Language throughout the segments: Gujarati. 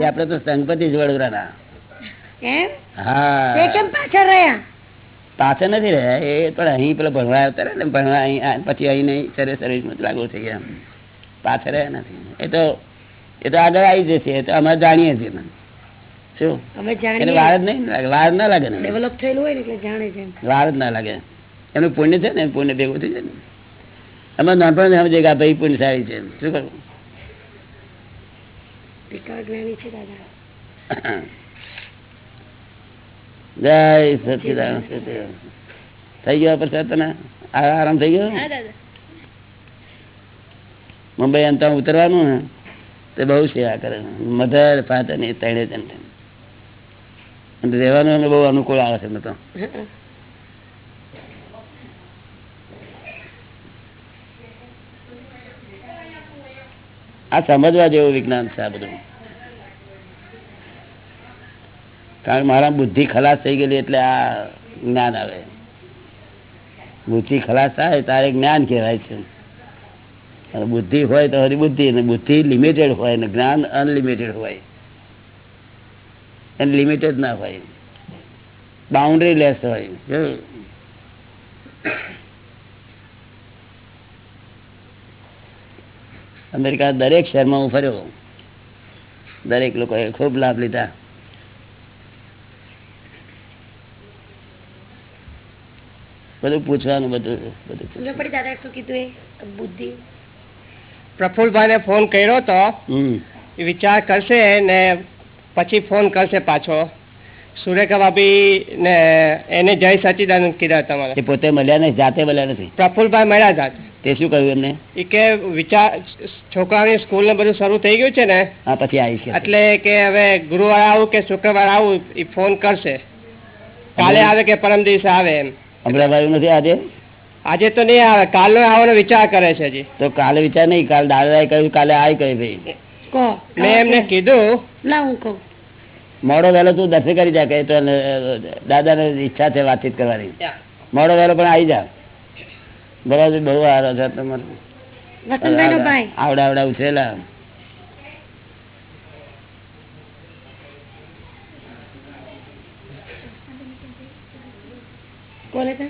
એ આપડે તો સંગપતિ જ વડોદરાના. હા. કેમ પાછળ રહ્યા? પાછળ નથી રહ્યા એ પણ અહીં પેલો ભણવા આવતા ને ભણવા અહીં પછી અહીં નહીં સર્વિસ સર્વિસમાં લાગુ થઈ ગયા પાછળ રહ્યા નથી. એ તો એ તો આગળ આવી જશે એ તો અમે જાણીએ છીએ શું? વાર જ નહીં વાર ના લાગે ને? ડેવલપ થયેલું હોય ને એટલે જાણે છે વાર જ ના લાગે. એનું પુણ્ય છે ને પુણ્ય ભેગું થઈ જાય ને. અમે નાનપણ સમજે કે આ ભાઈ પુણ્યશાળી છે શું કરવું? વિકળ જ્ઞાની છે દાદા. જય સચિદાન થઈ ગયો પ્રસાદ તને? આરામ થઈ ગયો? મુંબઈ અંત ઉતરવાનું ને તે બહુ સેવા કરે મધર ફાધર ને ત્રણે જણ રહેવાનું બહુ અનુકૂળ આવે છે તો. આ સમજવા જેવું વિજ્ઞાન છે આ બધું. કારણ મારા બુદ્ધિ ખલાસ થઈ ગયેલી એટલે આ જ્ઞાન આવે. બુદ્ધિ ખલાસ થાય તારે જ્ઞાન કહેવાય છે. અને બુદ્ધિ હોય તો હરી બુદ્ધિ અને બુદ્ધિ લિમિટેડ હોય અને જ્ઞાન અનલિમિટેડ હોય. એને લિમિટેડ ના હોય. બાઉન્ડ્રી લેસ હોય. અમેરિકા દરેક શહેરમાં હું ફર્યો. દરેક લોકોએ ખૂબ લાભ લીધા. બધું પૂછવાનું બધું બધું દાદા શું કીધું એ? બુદ્ધિ. પ્રફુલભાઈને ફોન કર્યો તો હમ. વિચાર કરશે ને પછી ફોન કરશે પાછો. સુરેખા ભાભી ને એને જય સચિદાનંદ કીધા તમારે. પોતે મળ્યા નહીં જાતે મળ્યા નથી. પ્રફુલભાઈ મળ્યા જાત. તે શું કહ્યું એમને? એ કે વિચાર છોકરાની સ્કૂલ ને બધું શરૂ થઈ ગયું છે ને હા પછી આવી છે એટલે કે હવે ગુરુવાર આવું કે શુક્રવાર આવું એ ફોન કરશે. કાલે આવે કે પરમ દિવસે આવે એમ. હમણાં વાયું નથી આજે? આજે તો નહીં આવે કાલનો આવવાનો વિચાર કરે છે હજી. તો કાલે વિચાર નહીં કાલે દાદાએ કહ્યું કાલે આવી કહ્યું ભાઈ. મેં એમને કીધું. ના હું કહું. મોડો વહેલો તું દર્શન કરી જા કે તો દાદાને ઈચ્છા છે વાતચીત કરવાની. મોડો વહેલો પણ આવી જા. બરાબર બહુ સારો છે તમારો. આવડાવડા ઉછેલા આવડા આવડા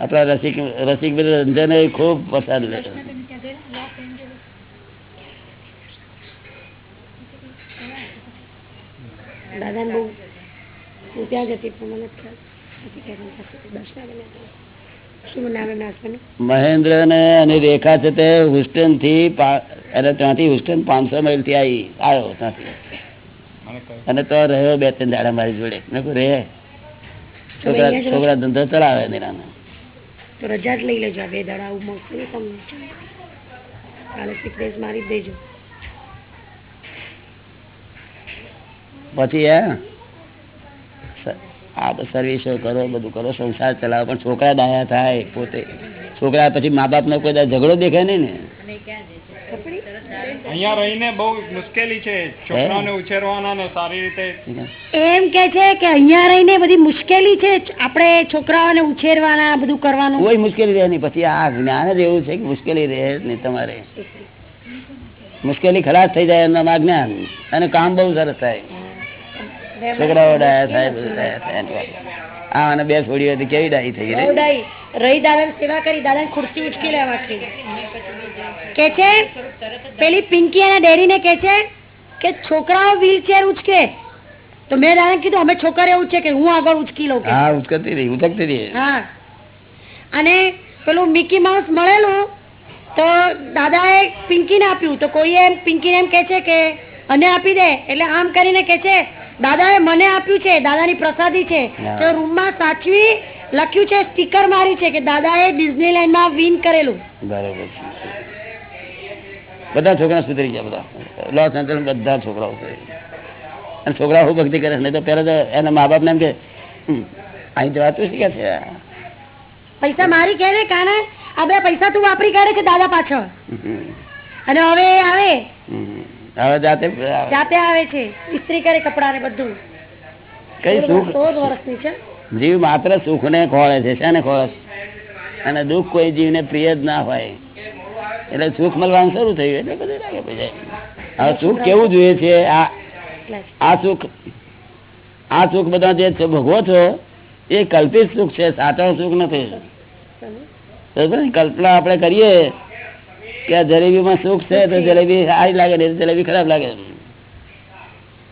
આપણા રસિક રસિક રંજન ખૂબ પસંદ લે દાદાને બહુ હું ત્યાં જતી પણ મને ખ્યાલ મહેન્દ્ર ને અને રેખા છે તે હુસ્ટનથી એટલે ત્યાંથી હુસ્ટન પાંચસો માઇલથી આવી આવ્યો ત્યાંથી. અને તો રહ્યો બે ત્રણ દાડા મારી જોડે. મેં રે છોકરા. છોકરા ધંધો ચલાવે નિરાને તો રજા જ લઈ લેજો બે દાડા આવું મળશે તમને કાલે સિક મારી દેજો. પછી હે? આ તો સર્વિસો કરો બધું કરો સંસાર ચલાવો. પણ છોકરા દાયા થાય પોતે. છોકરા પછી મા બાપ નો કોઈ ઝઘડો દેખાય નહીં ને? અહીંયા રહીને બહુ મુશ્કેલી છે. છોકરાઓને ઉછેરવાના ને સારી રીતે. એમ કે છે કે અહીંયા રહીને બધી મુશ્કેલી છે. આપણે છોકરાઓને ઉછેરવાના બધું કરવાનું. કોઈ મુશ્કેલી રહે નહીં. પછી આ જ્ઞાન જ એવું છે કે મુશ્કેલી રહે નહીં તમારે. મુશ્કેલી ખલાસ થઈ જાય એમના જ્ઞાન. અને કામ બહુ સરસ થાય. છોકરાઓ ડાયા થાય બધું ડાયા આ અને બે છોડીઓ હતી કેવી ડાઈ થઈ ગઈ ડાઈ. રહી દાદા સેવા કરી દાદા ખુરશી ઉચકી લેવા કે. છે? પેલી પિંકી અને ડેડીને કે છે કે છોકરાઓ વ્હીલચેર ઉચકે. તો મેં દાદા કીધું અમે છોકરા એવું છે કે હું આગળ ઉચકી લઉં હા ઉચકતી રહી ઉચકતી રહી. હા. અને પેલું મિકી માઉસ મળેલું તો દાદાએ પિંકીને આપ્યું. તો કોઈએ એમ પિંકીને એમ કે છે કે અને આપી દે. એટલે આમ કરીને કે છે દાદાએ મને આપ્યું છે દાદાની પ્રસાદી છે. તો રૂમમાં સાચવી લખ્યું છે સ્ટીકર માર્યું છે કે દાદાએ ડિઝનીલેન્ડમાં વિન કરેલું. બરાબર બધા છોકરા સુધરી ગયા બધા. લોસ એન્જલ બધા છોકરાઓ. અને છોકરા હું ભક્તિ કરે નહીં તો પેલા તો એના મા બાપ ને એમ કે "હમ, અહીં જવાતું શીખે છે. પૈસા મારી કે ને કાને? આ બધા પૈસા તું વાપરી કાઢે છે દાદા પાછળ. અને હવે આવે. હવે જાતે જાતે આવે છે. ઇસ્ત્રી કરે કપડા ને બધું. કઈ સુખ વર્ષની છે. જીવ માત્ર સુખ ને ખોળે છે. શેને ખોળે અને દુઃખ કોઈ જીવને પ્રિય જ ના હોય. એટલે સુખ મળવાનું શરૂ થયું. એટલે બધું લાગે પછી હવે સુખ કેવું જોઈએ છે? આ આ સુખ આ સુખ બધા જે ભોગવો છો એ કલ્પિત સુખ છે. સાચો સુખ નથી. કલ્પના આપણે કરીએ કે જલેબીમાં સુખ છે તો જલેબી સારી લાગે ને જલેબી ખરાબ લાગે.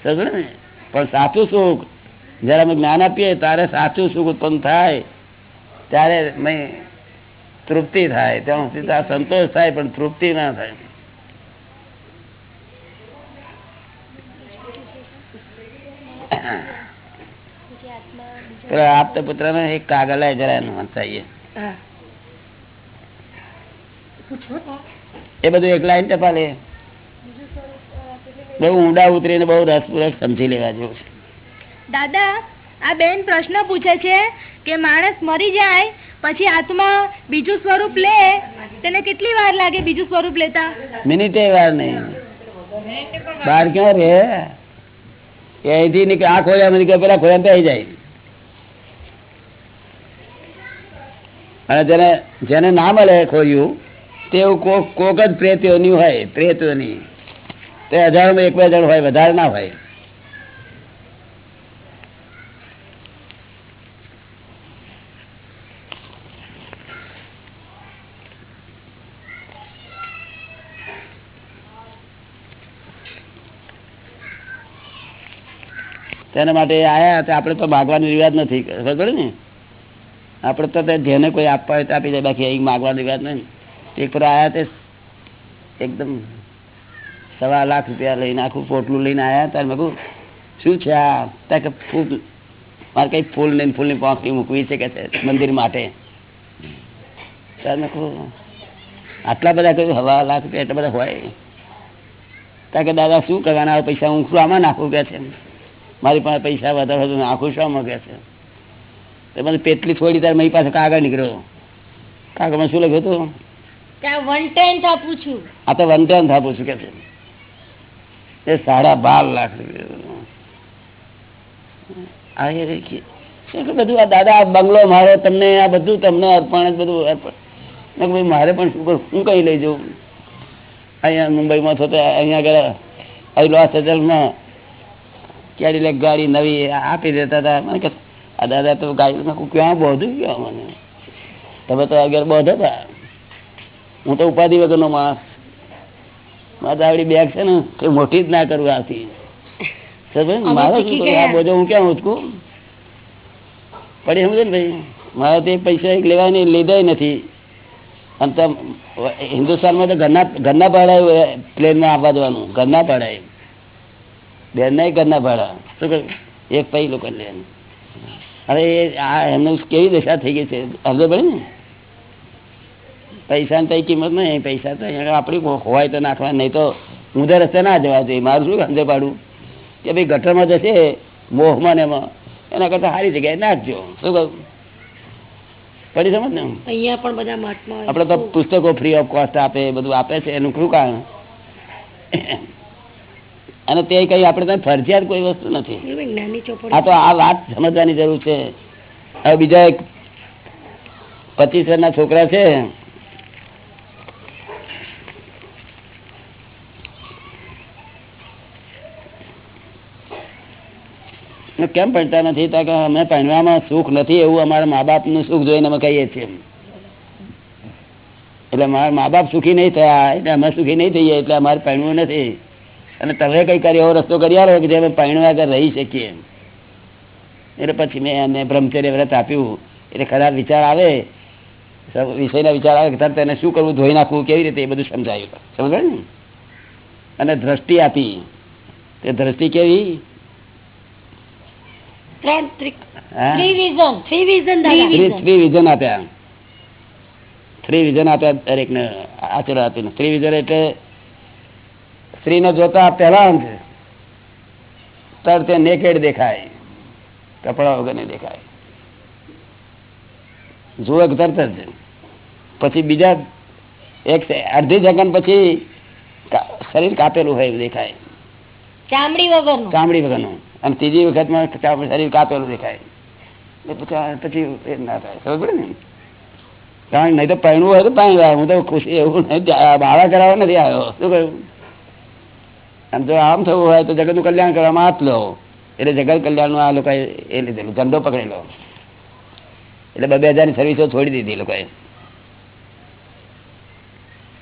બરાબર ને? પણ સાચું સુખ જયારે અમે જ્ઞાન આપીએ ત્યારે સાચું સુખ ઉત્પન્ન થાય. ત્યારે તૃપ્તિ થાય. ત્યાં સીધા સંતોષ થાય પણ તૃપ્તિ ના થાય. આપતા પુત્ર ને એક કાગળ જરા એનું વાંચાઈએ. હા. એ બધું એકલા ટપાલે બહુ ઊંડા ઉતરીને બહુ રસપૂર્વક સમજી લેવા જેવું છે. દાદા આ બેન પ્રશ્ન પૂછે છે કે માણસ મરી જાય પછી આત્મા બીજું સ્વરૂપ લે તેને કેટલી વાર લાગે બીજું સ્વરૂપ લેતા? મિનિટે વાર નહીં. બહાર ક્યાં રે એ અહીંથી નીકળે આ મને નીકળે પેલા ખોયા આવી જાય. અને જેને જેને ના મળે ખોયું તેવું કોક કોક જ પ્રેતીઓની હોય પ્રેતીઓની તે હજારોમાં એક બે જણ હોય, વધારે ના હોય. તેના માટે આયા તો આપણે તો માગવાનો રિવાજ નથી, ખબર ને? આપણે તો જેને કોઈ આપવા હોય તો આપી દે, બાકી અહીં માગવાનો રિવાજ નહીં એક પર આયા તે એકદમ સવા લાખ રૂપિયા લઈને આખું પોટલું લઈને આયા ત્યારે મેં કહું શું છે આ? ત્યાં કે ફૂલ, મારે કઈ ફૂલ ને ફૂલની પાંખી મૂકવી છે કે મંદિર માટે? ત્યારે મેં કહું આટલા બધા કહ્યું હવા લાખ રૂપિયા એટલા બધા હોય. ત્યાં કે, દાદા, શું કરવાના? પૈસા હું શું આમાં નાખું કે છે? મારી પાસે પૈસા વધારે હતું નાખું શું કે છે? તો મને પેટલી થોડી ત્યારે મારી પાસે કાગળ નીકળ્યો. કાગળમાં શું લખ્યું હતું? આ તો વન ટાઈમ થાપું છું કે એ સાડા બાર દાદા બંગલો મારો, તમને આ બધું, તમને અર્પણ બધું અર્પણ. મારે પણ શું કરું? કઈ લઈ જઉં? અહીંયા મુંબઈમાં થતો અહીંયા આગળ અહીં લોસ એન્જલસમાં કેડીલેક ગાડી નવી આપી દેતા હતા. મને કે, આ દાદા તો ગાડી ક્યાં બોધું ક્યાં મને? તમે તો આગળ બોધ હતા હું તો ઉપાધિ વગરનો માણસ. મારે તો આવડી બેગ છે ને એ મોટી જ ના કરું આથી. બોજો હું ક્યાં ઉચકું? પડી સમજે ને ભાઈ? મારે તે પૈસા એક લેવા નહીં લીધા નથી. અને તો હિન્દુસ્તાનમાં તો ઘરના ઘરના ભાડા પ્લેનમાં આવવા દેવાનું ઘરના ભાડા બેન નહીં ઘરના ભાડા. શું કહ્યું એક પૈ લોકો લે અરે આ એમનું કેવી દશા થઈ ગઈ છે? સમજ પડે ને? પૈસાની કઈ કિંમત નહીં પૈસા તો આપણી ખોવાય તો નાખવા નહીં તો ઊંધે રસ્તે ના જવા જોઈએ. મારું શું સમજે પાડું? કે ભાઈ ગટરમાં જશે મોહમાં ને એમાં. એના કરતા સારી જગ્યાએ નાખજો. શું કહું? પડી સમજ ને? અહીંયા પણ બધા મહાત્મા આપણે તો પુસ્તકો ફ્રી ઓફ કોસ્ટ આપે બધું આપે છે. એનું શું કારણ? અને તે કઈ આપણે ત્યાં ફરજિયાત કોઈ વસ્તુ નથી. આ તો આ વાત સમજવાની જરૂર છે. હવે બીજા એક પચીસ ના છોકરા છે. કેમ ભણતા નથી? અમે ભણવામાં સુખ નથી એવું અમારા મા બાપનું સુખ જોઈને અમે કહીએ છીએ. એટલે મારા મા બાપ સુખી નહીં થયા, એટલે અમે સુખી નહીં થઈએ, એટલે અમારે પહેણવું નથી. અને તમે કઈ કરી રસ્તો કરી આવ્યો કે અમે પહેણવા રહી શકીએ એટલે પછી મેં એને બ્રહ્મચર્ય વ્રત આપ્યું. એટલે ખરાબ વિચાર આવે. વિષયના વિચાર આવે તરત એને શું કરવું, ધોઈ નાખવું, કેવી રીતે એ બધું સમજાયું. સમજાય ને? અને દ્રષ્ટિ આપી. તે દ્રષ્ટિ કેવી? સ્ત્રીને જોતા પહેલા અંત તરત નેકેડ દેખાય. કપડા વગર દેખાય. જુએ તરત જ. પછી બીજા એક અડધી સેકન્ડ પછી શરીર કાપેલું હોય દેખાય. ચામડી વગરનું. ચામડી વગરનું. અને ત્રીજી વખતમાં શરીર કાપેલું દેખાય. પછી એ ના થાય. ખબર પડે ને? કારણ નહીં તો પહેણું હોય તો પહેણવા હું તો ખુશી એવું બાળા કરાવવા નથી આવ્યો. શું કહ્યું આમ જો આમ થવું હોય તો જગતનું કલ્યાણ કરવામાં હાથ લો. એટલે જગત કલ્યાણનું આ લોકોએ એ લીધેલું. ધંધો પકડેલો એટલે બે હજારની સર્વિસો છોડી દીધી લોકોએ.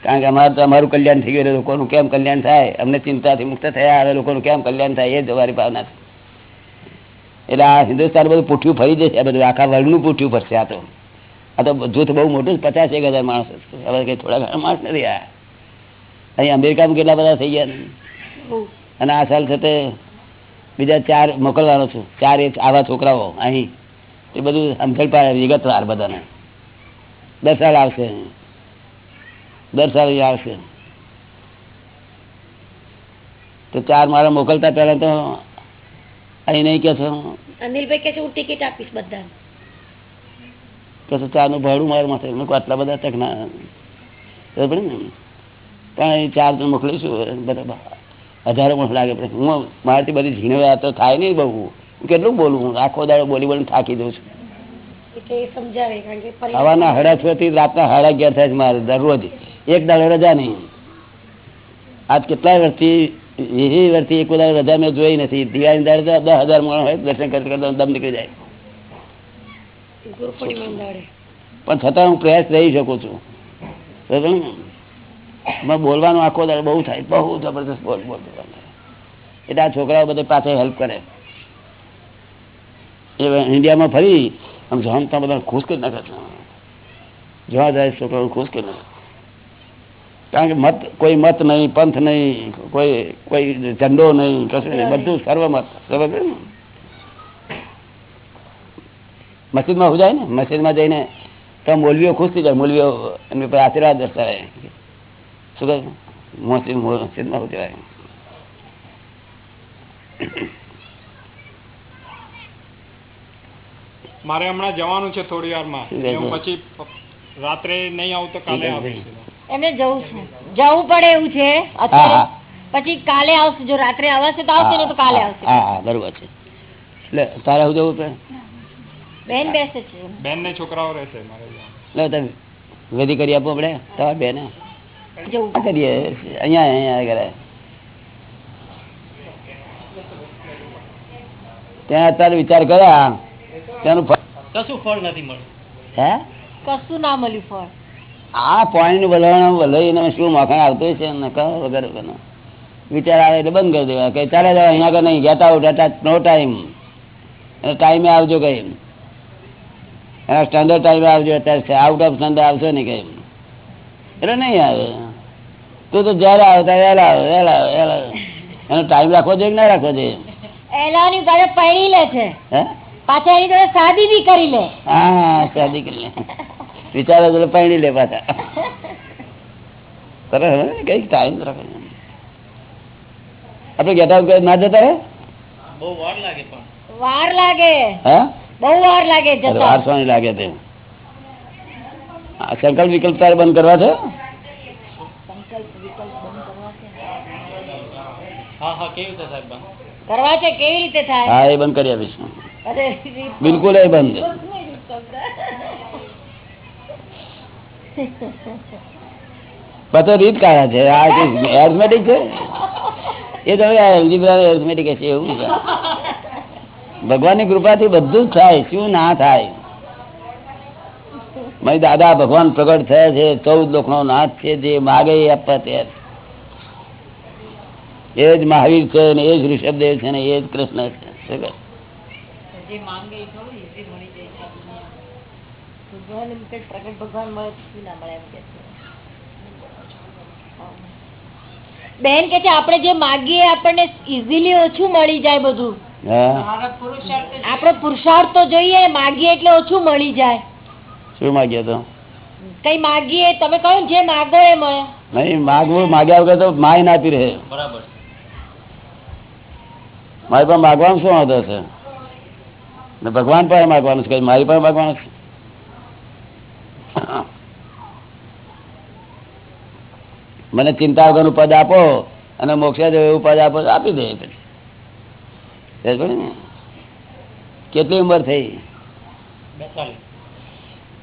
કારણ કે અમારે તો અમારું કલ્યાણ થઈ ગયું. લોકોનું કેમ કલ્યાણ થાય? અમને ચિંતાથી મુક્ત થયા. હવે લોકોનું કેમ કલ્યાણ થાય? એ જ અમારી ભાવના છે. એટલે આ હિન્દુસ્તાન બધું પૂઠ્યું ફરી જશે. બધું આખા વર્ગનું પૂઠ્યું ફરશે આ તો. આ તો જૂથ બહુ મોટું પચાસ એક હજાર માણસ. હવે કંઈ થોડા ઘણા માણસ નથી આ. અહીં અમેરિકામાં કેટલા બધા થઈ ગયા અને આ સાલ થતે બીજા ચાર મોકલવાનો છું. ચાર એ આવા છોકરાઓ અહીં. એ બધું સમજણ પાડે, વિગતવાર બધાને. દર સાલ આવશે. દર સાલ આવશે. તો ચાર મારા મોકલતા પહેલા તો અહીં નહીં કે છો. અનિલભાઈ કે છે હું ટિકિટ આપીશ બધા કે છે ચારનું ભાડું મારું માથે. મેં આટલા બધા તક ના પડી ને? પણ ચાર જણ મોકલીશું બરાબર હજારો માણસ લાગે પડે. હું મારાથી બધી ઝીણવા તો થાય નહીં બહુ. કેટલું બોલું? હું આખો દાડો બોલી બોલીને થાકી દઉં છું. હવાના હડા છ થી રાતના સાડા અગિયાર થાય છે મારે દરરોજ. એક દાડો રજા નહીં. આજ કેટલા વર્ષથી એ એક દાડો રજા મેં જોઈ નથી. દિવાળી દાડે તો દસ હજાર માણસ હોય દર્શન કરતા દમ નીકળી જાય. પણ છતાં હું પ્રયાસ રહી શકું છું. બોલવાનો આખો દાડો બહુ થાય. બહુ જબરદસ્ત બોલ બોલ એટલે આ છોકરાઓ બધે પાસે હેલ્પ કરે. એ ઇન્ડિયામાં ફરી આમ જાણતા બધા ખુશ કરી નાખે છે. જોવા જાય છોકરાઓ ખુશ કરી નાખે કારણ કે મત કોઈ મત નહીં પંથ નહીં કોઈ કોઈ ઝંડો નહીં કશું નહીં. બધું સર્વમત ને મસ્જિદમાં હું જાય ને મસ્જિદમાં જઈને તો મોલવીઓ ખુશ થઈ જાય. મોલવીઓ એમની પર આશીર્વાદ દર્શાવે. શું કહે? મસ્જિદ મસ્જિદમાં હું જાય મારે હમણાં જવાનું છે થોડી વારમાં. છે? હું પછી રાત્રે નહીં આવું તો કાલે આવીશ. એમને જવું છે. જવું પડે એવું છે હા હા. પછી કાલે આવશે. જો રાત્રે આવશે તો આવશે ને તો કાલે આવશે. હા હા બરોબર છે. એટલે તારે શું જવું પડે? બેન બેસે છે. બેન ને છોકરાઓ રહેશે મારે. તમે વેધી કરી આપો આપણે તમારે બેન. જવું કરીએ અહીંયા અહીંયા કરે. ત્યાં અત્યારે વિચાર કર્યા ત્યાંનું ફળ- કશું ફળ નથી મળ્યું હે? કશું ના મળ્યું ફળ. આ પોઈન્ટ વલણ વલઈને શું મખાણ આવતું છે ને વગર વગરનો. વિચાર આવે એટલે બંધ કરી દેવા કે ચાલે જાવ અહીંયા આગળ નહીં get out at no time ટાઈમે આવજો કઈ એના સ્ટાન્ડર્ડ ટાઈમે આવજો અત્યારે આઉટ ઓફ સ્ટાન્ડર્ડ આવશો નહીં કઈ એટલે નહીં આવે. તું તો જ્યારે આવે ત્યારે વહેલા આવે વહેલા આવે વહેલા આવે. એનો ટાઈમ રાખવો જોઈએ કે ના રાખવો જોઈએ? એલાની પાસે પૈણી લે છે. હે? પાછા એની જોડે શાદી બી કરી લે. હા શાદી કરી લે. વિચારો તો પાણી લે પાછા. સરસ હવે ટાઈમ રાખે આપણે ગેટ ના જતા બહુ વાર લાગે પણ. વાર લાગે. હે? બહુ વાર લાગે જતા. વાર સોની લાગે તે આ સંકલ્પ વિકલ્પ તારે બંધ કરવા છે? હા હા કેવી રીતે સાહેબ કરવા છે? કેવી રીતે થાય? હા એ બંધ કરી આપીશ. અરે બિલકુલ એ બંધ. બધો રીત કાઢા છે. આ એર્થમેટિક છે, એ તો એર્થમેટિક છે, એવું છે. ભગવાનની કૃપાથી બધું જ થાય, શું ના થાય? મારી દાદા ભગવાન પ્રગટ થયા છે, ચૌદ લોકનો નાથ છે, જે માગે આપવા તૈયાર. એ જ મહાવીર છે ને, એ જ ઋષભદેવ છે ને, એ જ કૃષ્ણ છે? ભગવાન એમ કે પ્રગટ ભગવાન મળે શું ના મળે? એમ કે બેન કે છે આપણે જે માગીએ આપણને ઇઝીલી ઓછું મળી જાય બધું. હા? પુરુષાર્થ તો જોઈએ માગીએ એટલે ઓછું મળી જાય. શું માગીએ તો? કઈ માગીએ તમે કહો ને જે માગો એ મળે. નહીં માગવું માગ્યા વગર તો માય ના આપી રહે બરાબર મારી પાસે માગવાનું શું વાંધો છે? ભગવાન પાસે માગવાનું છે મારી પાસે માગવાનું છે? મને ચિંતા વગરનું પદ આપો અને મોક્ષે દેવ એવું પદ આપો આપી દે પછી? કેટલી ઉંમર થઈ?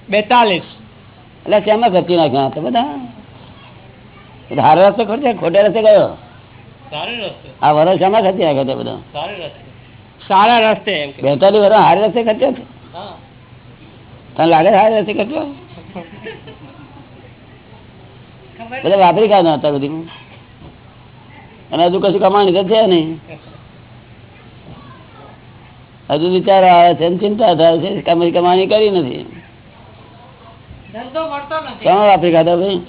બેતાલીસ. એટલે શેમાં ખર્ચી નાખ્યા? તો બધા. એટલે રસ્તો ખર્ચે ખોટા રસ્તે ગયો આ વરસ શામાં ખર્ચી નાખ્યો તે બધો? સારા રસ્તે. બેતાલીસ વર્ષ હારે રસ્તે ખર્ચ્યો? તને લાગે હારે રસ્તે ખર્ચ્યો? બધા વાપરી કાઢ હતા બધી. અને હજુ કશું કમાણી તો છે નહીં. હજુ વિચારો આવે છે ચિંતા થાય છે કમાણી કરી નથી. શા વાપરી ખાતા ભાઈ?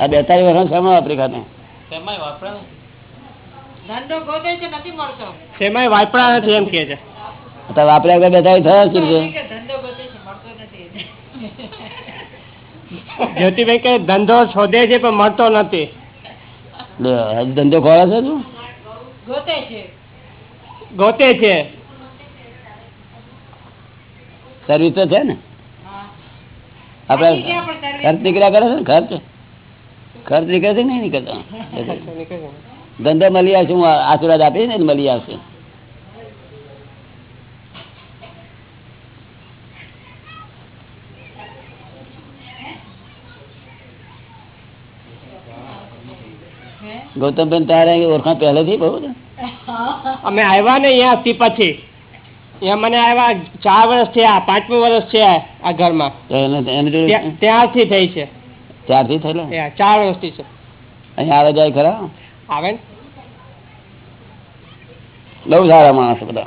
આ બેતાળી વર્ષ શા વાપરી ખાતા વાપર્યા બેતાળી થયા છે જ્યોતિભાઈ કે ધંધો શોધે છે પણ મળતો નથી. ધંધો ખોરા છે તું? ગોતે છે. સર્વિસ તો છે ને? આપડે ખર્ચ નીકળ્યા કરે છે ને? ખર્ચ ખર્ચ નીકળે છે નહીં નીકળતો? ધંધો મળી આવશે હું આશીર્વાદ આપીશ ને મળી આવશે. ગૌતમબેન તારે ઓળખાણ પહેલેથી બહુ અમે આવ્યા ને અહીંયા પછી. અહીંયા મને આવ્યા ચાર વર્ષ થયા પાંચમું વર્ષ છે આ ઘરમાં. જોડે ત્યાં- ત્યારથી થઈ છે. ત્યારથી થયેલો? ચાર વર્ષથી છે. અહીંયા આવે જાય ખરા? આવે ને? બહુ સારા માણસ બધા.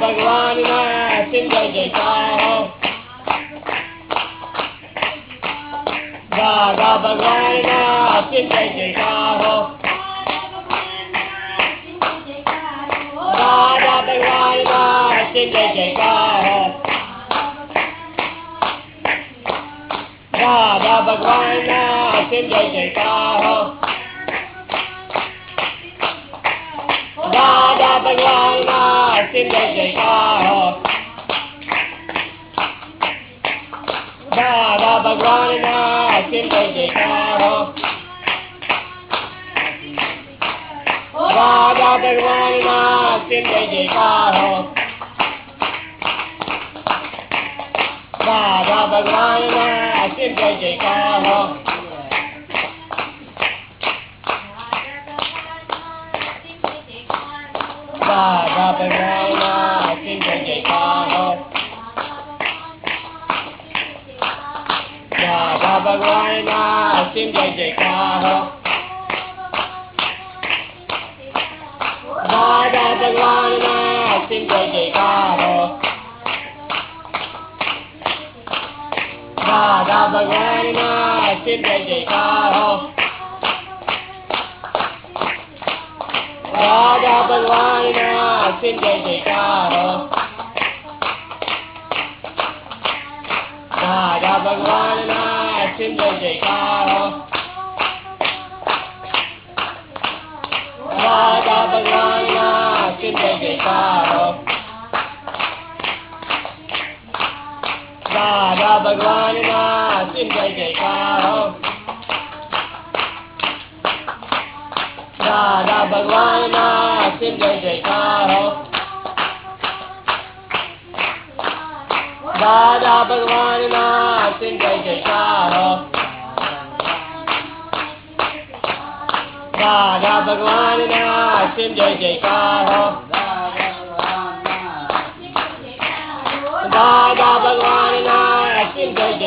भगवान माया सुंदर जयकार हो राधा भगवान माया सुंदर जयकार हो राधा भगवान माया सुंदर जयकार हो राधा भगवान माया सुंदर जयकार हो राधा भगवान Jai Jaikar Radha Bhagwan Na Jai Jaikar Radha Bhagwan Na Jai Jaikar Radha Bhagwan Na Jai Karo.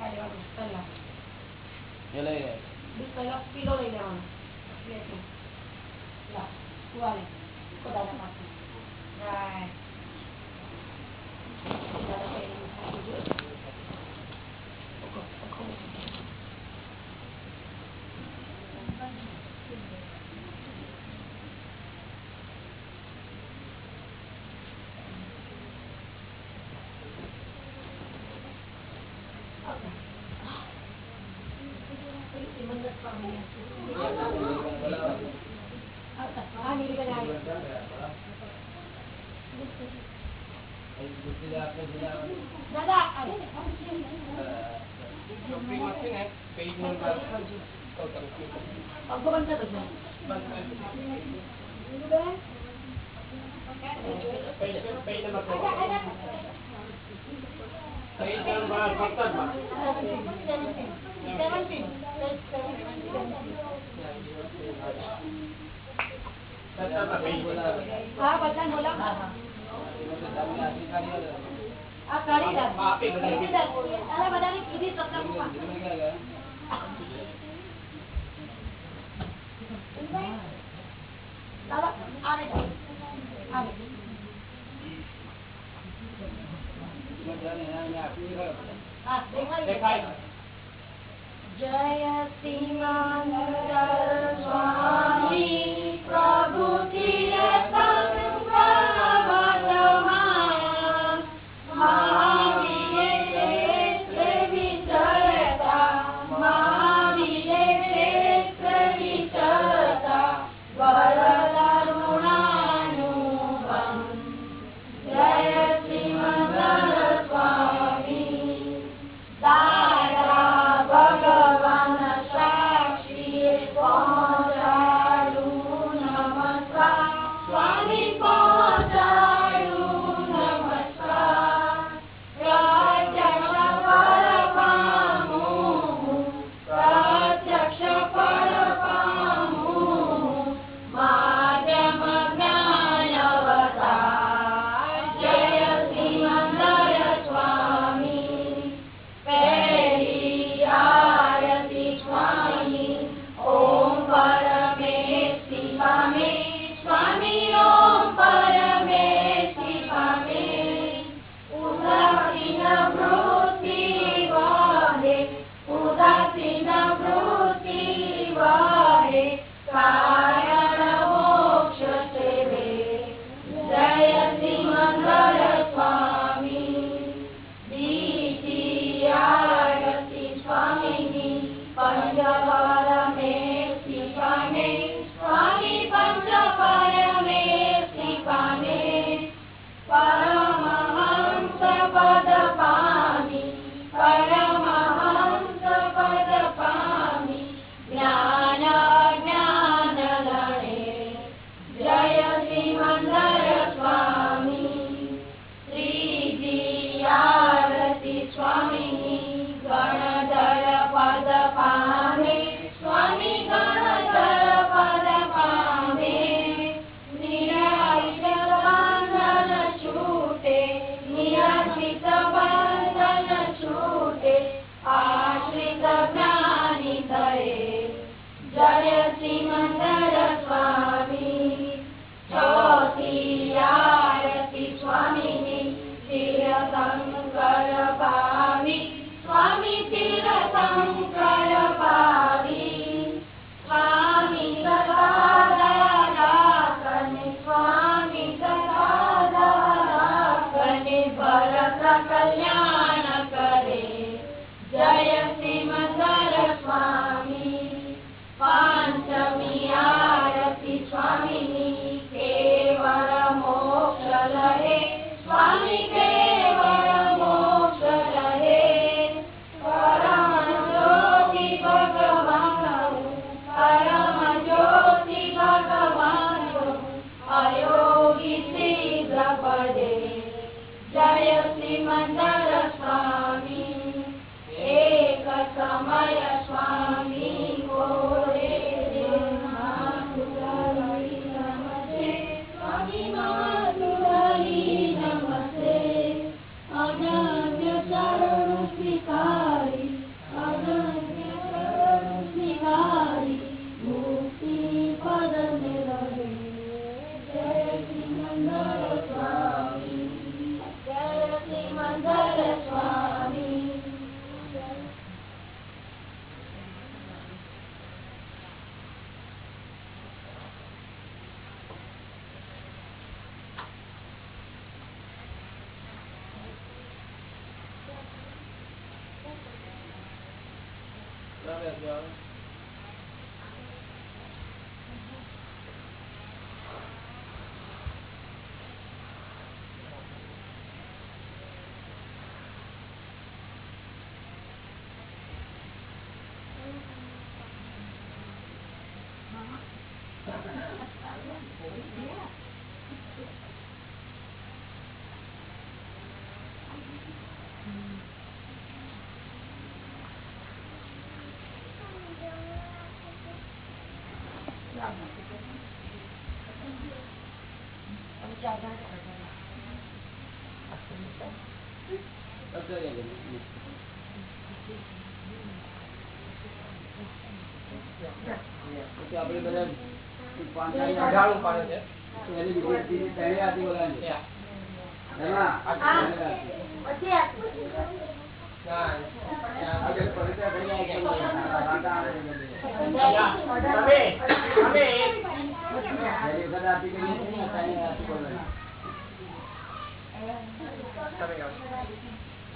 હો દાદા ભગવાનના અસીમ જય જયકાર હો પીલો લઈ લેવાનો સુવારે દાદા પાસે Right. હા બધા બોલો આ કાઢી રાખ અરે બધાની કીધી સત્સંગમાં ચાલો આવે આવે હા દેખાય જય શ્રીમંદર સ્વામી પ્રભુ આપણે બધા પાંચ અઢારું પાડે છે એની બીજી ત્રણેય આરતી બોલાવાની છે.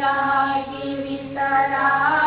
रहा की विसरा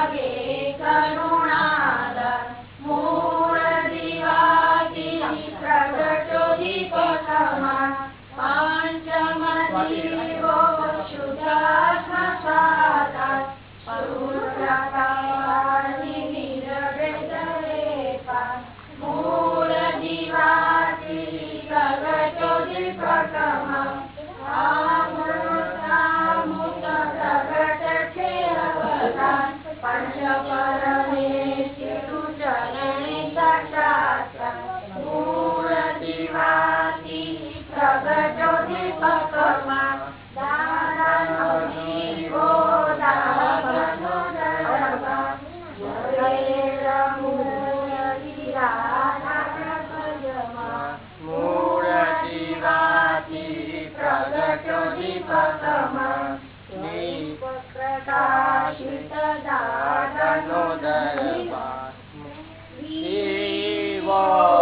Shiva.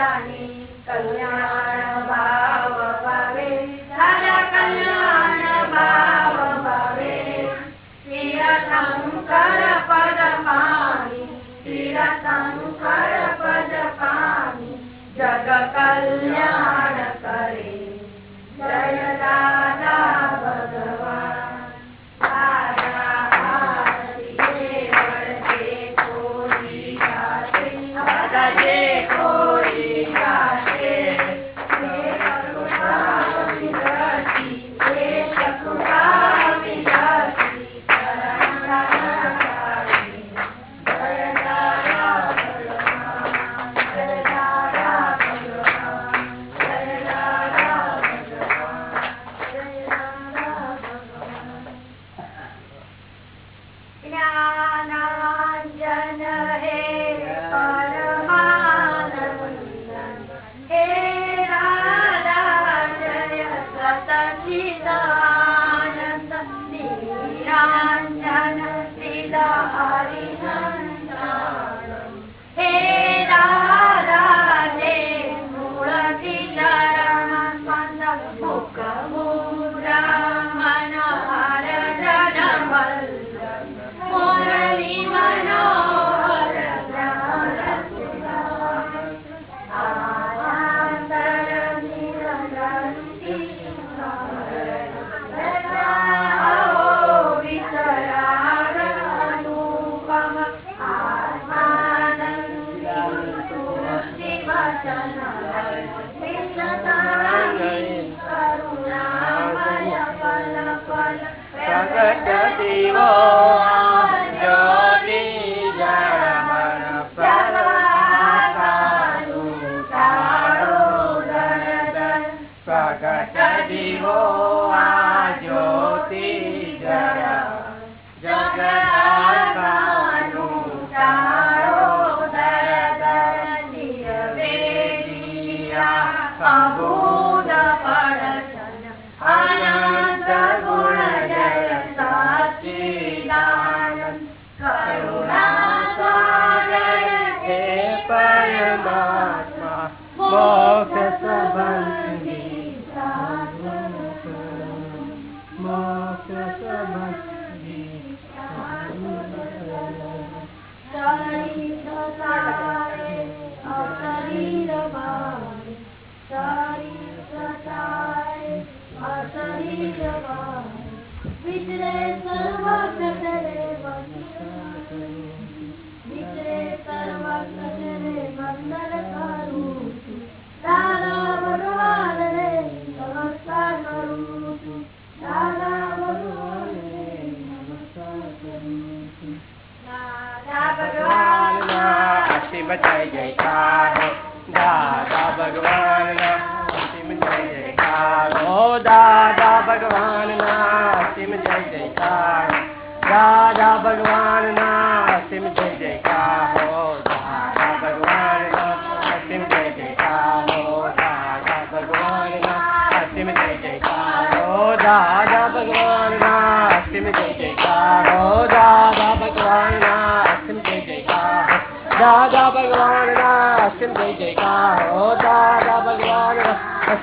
कल्याणी कल्याण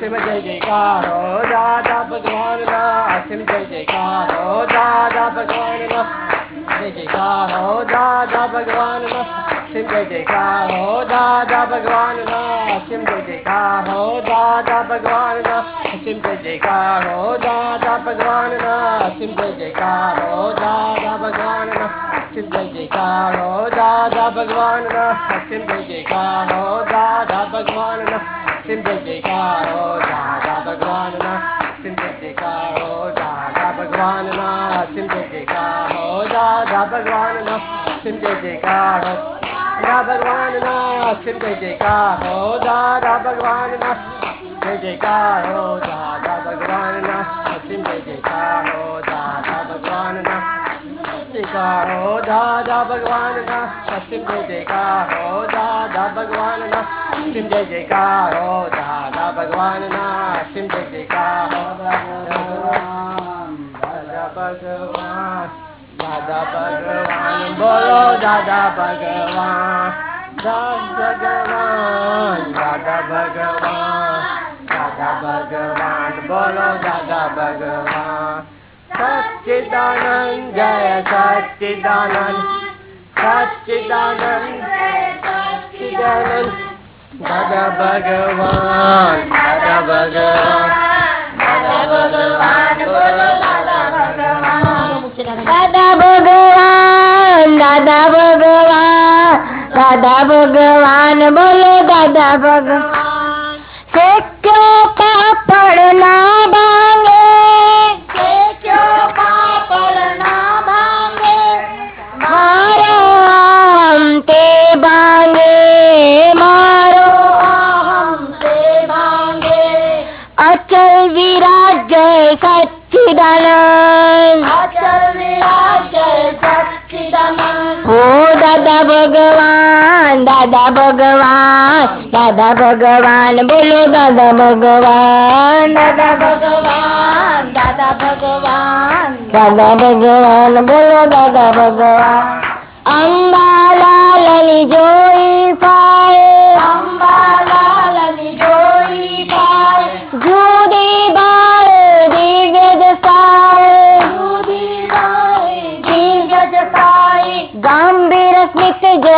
આશીર્વ જય જયકારો, દાદા ભગવાન ના આશીર્વ જય જયકારો, દાદા ભગવાન ના જય જયકારો, દાદા ભગવાન ના આશીર્વ જય જયકારો, દાદા ભગવાન ના આશીર્વ જય જયકારો, દાદા ભગવાન ના આશીર્વ જય જયકારો, દાદા ભગવાન ના આશીર્વ જય જયકારો, દાદા ભગવાન ના દાદા ભગવાન ના સિંધુ જયકારો રાધા ભગવાનના સિંધુ જયકારો રાધા ભગવાનના સિંધુ જયકારો રાધા ભગવાનના સિંધુ જયકારો રાધા ભગવાનના સિંધુ જયકારો રાધા ભગવાનના જય જયકારો રાધા ભગવાનના સિંધુ જયકારો રાધા ભગવાનના देखा हो दादा भगवान का सत्यम जय देखा हो दादा भगवान ना सत्यम जय देखा हो दादा भगवान ना सत्यम जय देखा हो दादा भगवान दादा भगवान बोलो दादा भगवान दादा भगवान दादा भगवान दादा भगवान बोलो दादा भगवान સચ્ચિદાનંદ જય સચિદાનંદ સચિદાનંદ સચિદાનંદ દાદા ભગવાન દાદા ભગવાન દાદા ભગવાન બોલો દાદા ભગવાન દાદા ભગવાન દાદા ભગવાન દાદા બોલો દાદા ભગવાન ભગવાન દાદા ભગવાન બોલો દાદા ભગવાન દાદા ભગવાન દાદા ભગવાન દાદા ભગવાન બોલો દાદા ભગવાન અંબાલાલની જોઈ પાય અંબાલાલની જોઈ પાય જુદી બાળે દિવ્ય જસાય જુદી બાળે દિવ્ય જસાય ગંભીર સ્મિત જય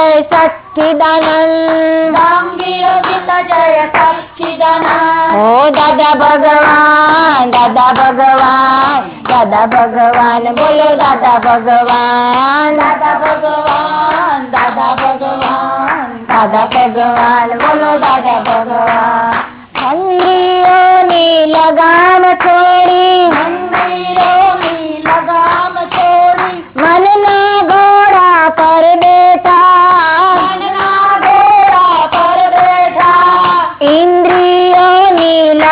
ઓ દાદા ભગવાન દાદા ભગવાન દાદા ભગવાન બોલો દાદા ભગવાન. દાદા ભગવાન દાદા ભગવાન. દાદા ભગવાન બોલો દાદા ભગવાન. મંદિરોની લગામ છોડી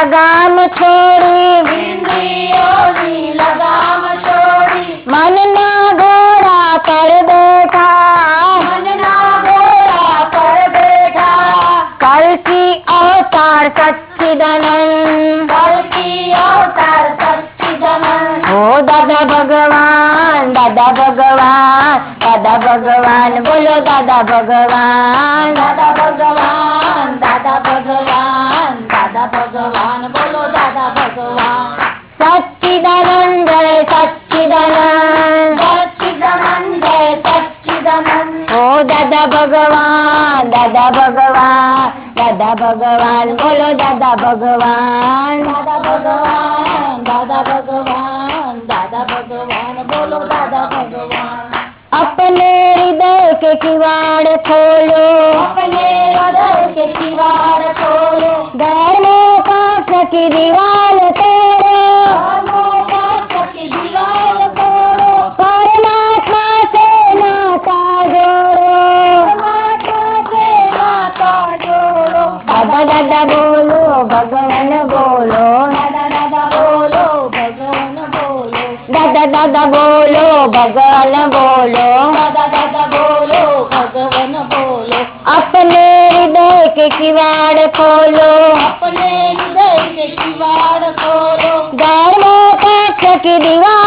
લગામ છોડી ઇન્દ્રિયોની લગામ છોડી મનના ઘોડા પર બેઠા મનના ઘોડા પર બેઠા કલકી અવતાર સચ્ચિદાનંદ કલકી અવતાર સચ્ચિદાનંદ હો દાદા ભગવાન દાદા ભગવાન દાદા ભગવાન બોલો દાદા ભગવાન દાદા ભગવાન દાદા ભગવાન બોલો દાદા ભગવાન દાદા ભગવાન દાદા ભગવાન દાદા ભગવાન બોલો દાદા ભગવાન अपने हृदय के किवाड़ खोलो अपने हृदय के किवाड़ खोलो धर्मों पाप की दीवार तोड़ो दादा दादा बोलो भगवान बोलो दादा दादा बोलो भगवान बोलो दादा दादा बोलो भगवान बोलो दादा दादा बोलो भगवान बोलो अपने हृदय के किवाड़ खोलो अपने हृदय के किवाड़ खोलो धर्मों पक्ष की दीवार